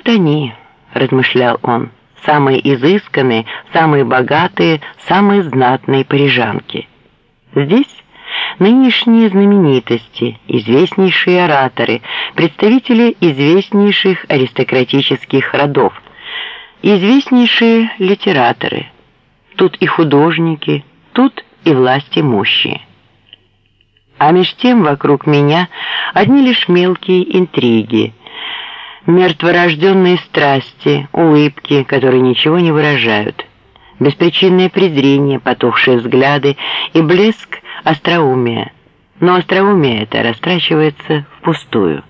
Вот они, размышлял он, самые изысканные, самые богатые, самые знатные парижанки. Здесь нынешние знаменитости, известнейшие ораторы, представители известнейших аристократических родов, известнейшие литераторы. Тут и художники, тут и власти мощи. А меж тем вокруг меня одни лишь мелкие интриги, мертворожденные страсти, улыбки, которые ничего не выражают, беспричинное презрение, потухшие взгляды и блеск остроумия. Но остроумие это растрачивается впустую.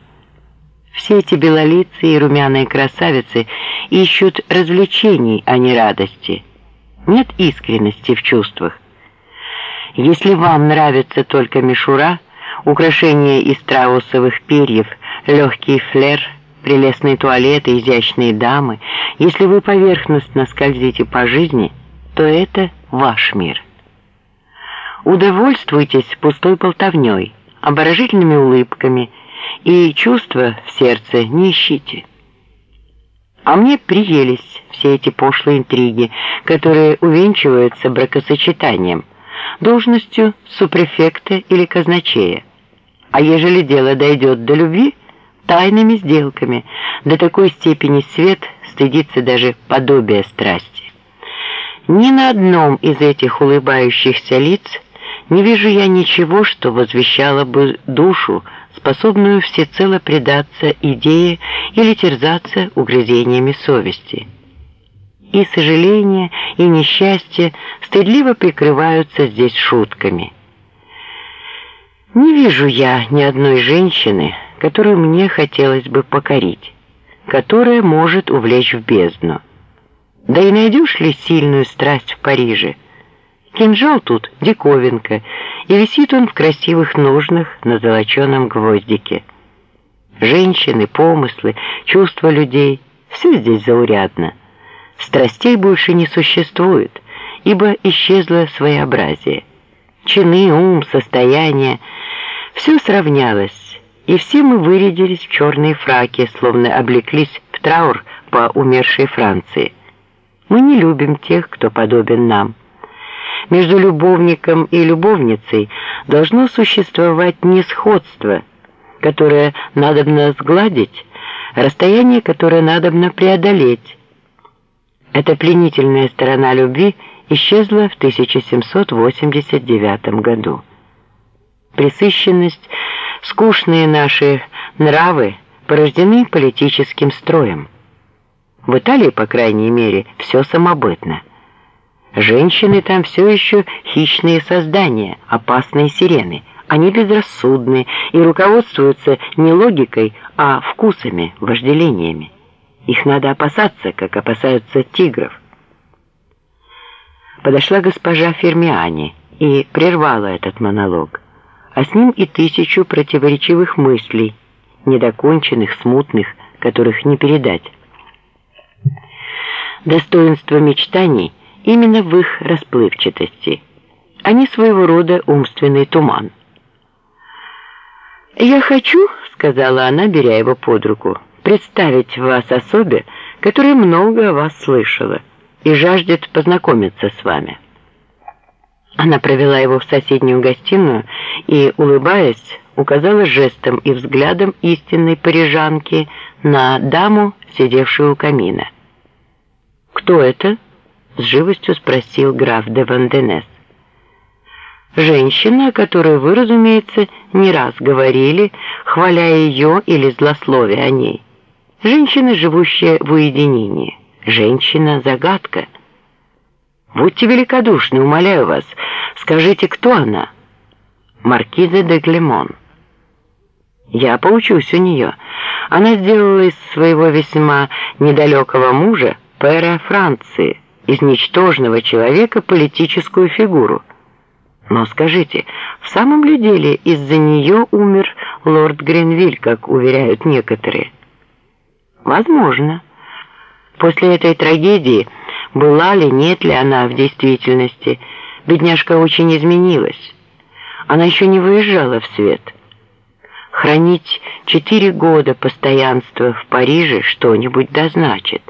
Все эти белолицые и румяные красавицы ищут развлечений, а не радости. Нет искренности в чувствах. Если вам нравится только мишура, украшения из страусовых перьев, легкий флер, прелестные туалеты, изящные дамы, если вы поверхностно скользите по жизни, то это ваш мир. Удовольствуйтесь пустой болтовней, обворожительными улыбками и чувства в сердце не ищите. А мне приелись все эти пошлые интриги, которые увенчиваются бракосочетанием, должностью супрефекта или казначея. А ежели дело дойдет до любви, тайными сделками, до такой степени свет стыдится даже подобия страсти. Ни на одном из этих улыбающихся лиц не вижу я ничего, что возвещало бы душу, способную всецело предаться идее или терзаться угрызениями совести. И сожаление, и несчастье стыдливо прикрываются здесь шутками. Не вижу я ни одной женщины, которую мне хотелось бы покорить, которая может увлечь в бездну. Да и найдешь ли сильную страсть в Париже? Кинжал тут диковинка, и висит он в красивых ножнах на золоченом гвоздике. Женщины, помыслы, чувства людей — все здесь заурядно. Страстей больше не существует, ибо исчезло своеобразие. Чины, ум, состояние — все сравнялось, и все мы вырядились в черные фраки, словно облеклись в траур по умершей Франции. Мы не любим тех, кто подобен нам. Между любовником и любовницей должно существовать несходство, которое надобно сгладить, расстояние, которое надобно преодолеть. Эта пленительная сторона любви исчезла в 1789 году. Пресыщенность, скучные наши нравы порождены политическим строем. В Италии, по крайней мере, все самобытно. Женщины там все еще хищные создания, опасные сирены. Они безрассудны и руководствуются не логикой, а вкусами, вожделениями. Их надо опасаться, как опасаются тигров. Подошла госпожа Фермиани и прервала этот монолог, а с ним и тысячу противоречивых мыслей, недоконченных, смутных, которых не передать. Достоинство мечтаний – именно в их расплывчатости. Они своего рода умственный туман. «Я хочу, — сказала она, беря его под руку, — представить вас особе, которая много о вас слышала и жаждет познакомиться с вами». Она провела его в соседнюю гостиную и, улыбаясь, указала жестом и взглядом истинной парижанки на даму, сидевшую у камина. «Кто это?» с живостью спросил граф де Ванденес. Женщина, о которой вы, разумеется, не раз говорили, хваля ее или злословия о ней. Женщина, живущая в уединении. Женщина-загадка. Будьте великодушны, умоляю вас, скажите, кто она? Маркиза де Глемон. Я поучусь у нее. Она сделала из своего весьма недалекого мужа пэра Франции из ничтожного человека политическую фигуру. Но скажите, в самом ли деле из-за нее умер лорд Гренвиль, как уверяют некоторые? Возможно. После этой трагедии была ли, нет ли она в действительности, бедняжка очень изменилась. Она еще не выезжала в свет. хранить четыре года постоянства в Париже что-нибудь дозначит.